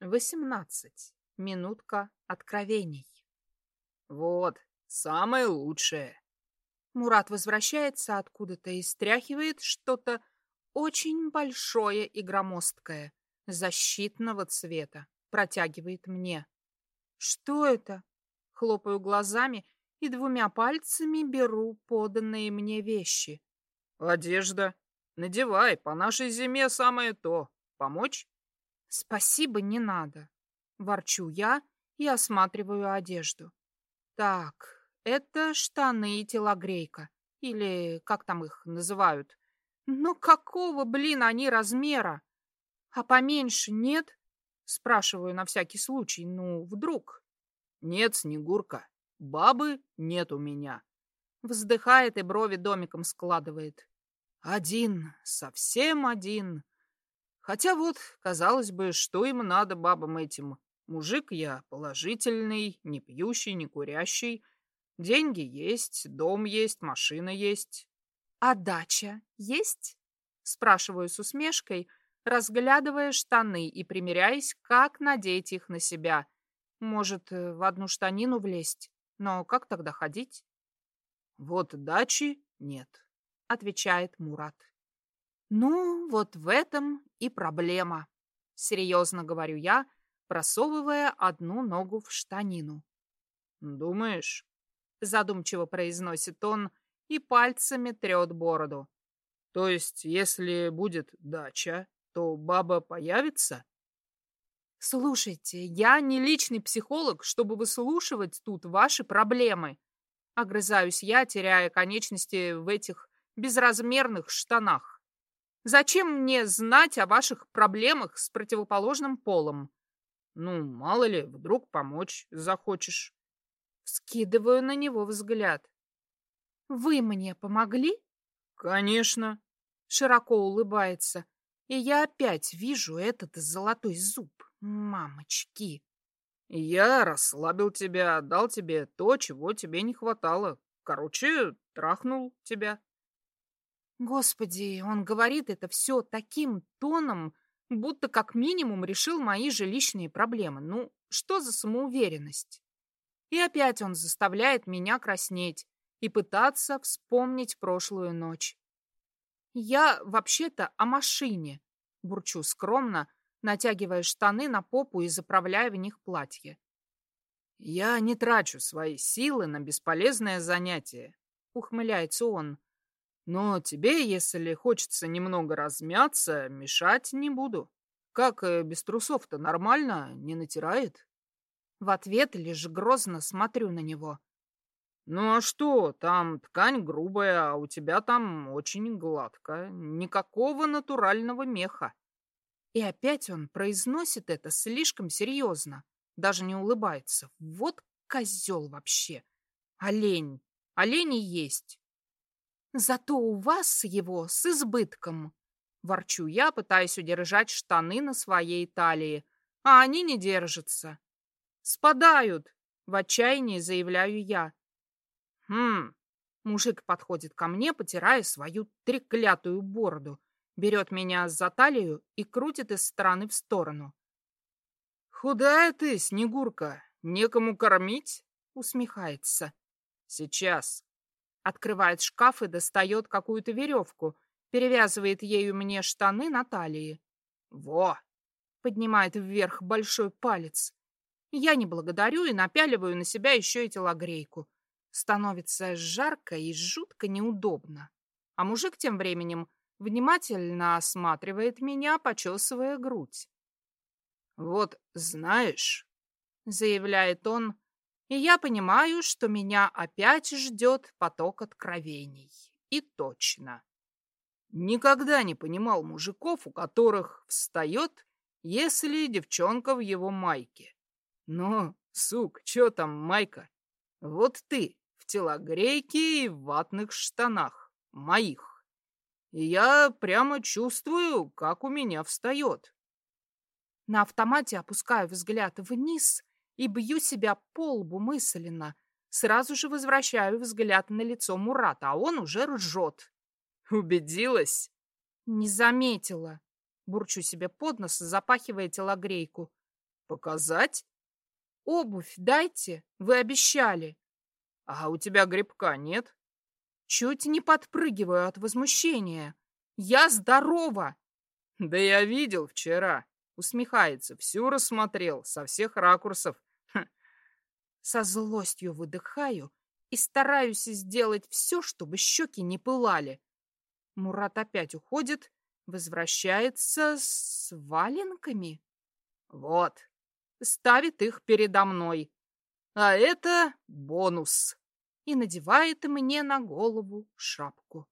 Восемнадцать. Минутка откровений. Вот, самое лучшее. Мурат возвращается откуда-то и стряхивает что-то очень большое и громоздкое, защитного цвета, протягивает мне. Что это? Хлопаю глазами и двумя пальцами беру поданные мне вещи. Одежда. Надевай, по нашей зиме самое то. Помочь? Спасибо, не надо. Ворчу я и осматриваю одежду. Так, это штаны и телогрейка. Или как там их называют. Но какого, блин, они размера? А поменьше нет? Спрашиваю на всякий случай. Ну, вдруг? Нет, Снегурка, бабы нет у меня. Вздыхает и брови домиком складывает. Один, совсем один. Хотя вот, казалось бы, что им надо бабам этим? Мужик я положительный, не пьющий, не курящий. Деньги есть, дом есть, машина есть. А дача есть? Спрашиваю с усмешкой, разглядывая штаны и примеряясь, как надеть их на себя. Может, э, в одну штанину влезть? Но как тогда ходить? Вот дачи нет, отвечает Мурат. Ну, вот в этом и проблема, серьезно говорю я, просовывая одну ногу в штанину. Думаешь? Задумчиво произносит он и пальцами трет бороду. То есть, если будет дача, то баба появится? Слушайте, я не личный психолог, чтобы выслушивать тут ваши проблемы. Огрызаюсь я, теряя конечности в этих безразмерных штанах. Зачем мне знать о ваших проблемах с противоположным полом? Ну, мало ли, вдруг помочь захочешь. Скидываю на него взгляд. Вы мне помогли? Конечно. Широко улыбается. И я опять вижу этот золотой зуб. Мамочки. Я расслабил тебя, дал тебе то, чего тебе не хватало. Короче, трахнул тебя. Господи, он говорит это все таким тоном, будто как минимум решил мои жилищные проблемы. Ну, что за самоуверенность? И опять он заставляет меня краснеть и пытаться вспомнить прошлую ночь. Я вообще-то о машине, бурчу скромно, натягивая штаны на попу и заправляя в них платье. Я не трачу свои силы на бесполезное занятие, ухмыляется он. Но тебе, если хочется немного размяться, мешать не буду. Как э, без трусов-то нормально, не натирает? В ответ лишь грозно смотрю на него. Ну а что, там ткань грубая, а у тебя там очень гладко. Никакого натурального меха. И опять он произносит это слишком серьезно. Даже не улыбается. Вот козел вообще. Олень. Олени есть. Зато у вас его с избытком. Ворчу я, пытаясь удержать штаны на своей талии, а они не держатся. Спадают, в отчаянии заявляю я. Хм, мужик подходит ко мне, потирая свою треклятую бороду, берет меня за талию и крутит из стороны в сторону. «Худая ты, Снегурка, некому кормить?» — усмехается. «Сейчас». Открывает шкаф и достает какую-то веревку, перевязывает ею мне штаны на талии. «Во!» — поднимает вверх большой палец. Я не благодарю и напяливаю на себя еще и телогрейку. Становится жарко и жутко неудобно. А мужик тем временем внимательно осматривает меня, почесывая грудь. «Вот знаешь», — заявляет он, и я понимаю, что меня опять ждет поток откровений. И точно. Никогда не понимал мужиков, у которых встает, если девчонка в его майке. Ну, сук, чё там майка? Вот ты в телогрейке и в ватных штанах. Моих. И я прямо чувствую, как у меня встает. На автомате опускаю взгляд вниз и бью себя по лбу мысленно. Сразу же возвращаю взгляд на лицо Мурата, а он уже ржет. «Убедилась?» «Не заметила», — бурчу себе под нос, запахивая телогрейку. Показать? Обувь дайте, вы обещали. А у тебя грибка нет? Чуть не подпрыгиваю от возмущения. Я здорова. Да я видел вчера. Усмехается, всю рассмотрел, со всех ракурсов. Со злостью выдыхаю и стараюсь сделать все, чтобы щеки не пылали. Мурат опять уходит, возвращается с валенками. Вот, ставит их передо мной. А это бонус. И надевает мне на голову шапку.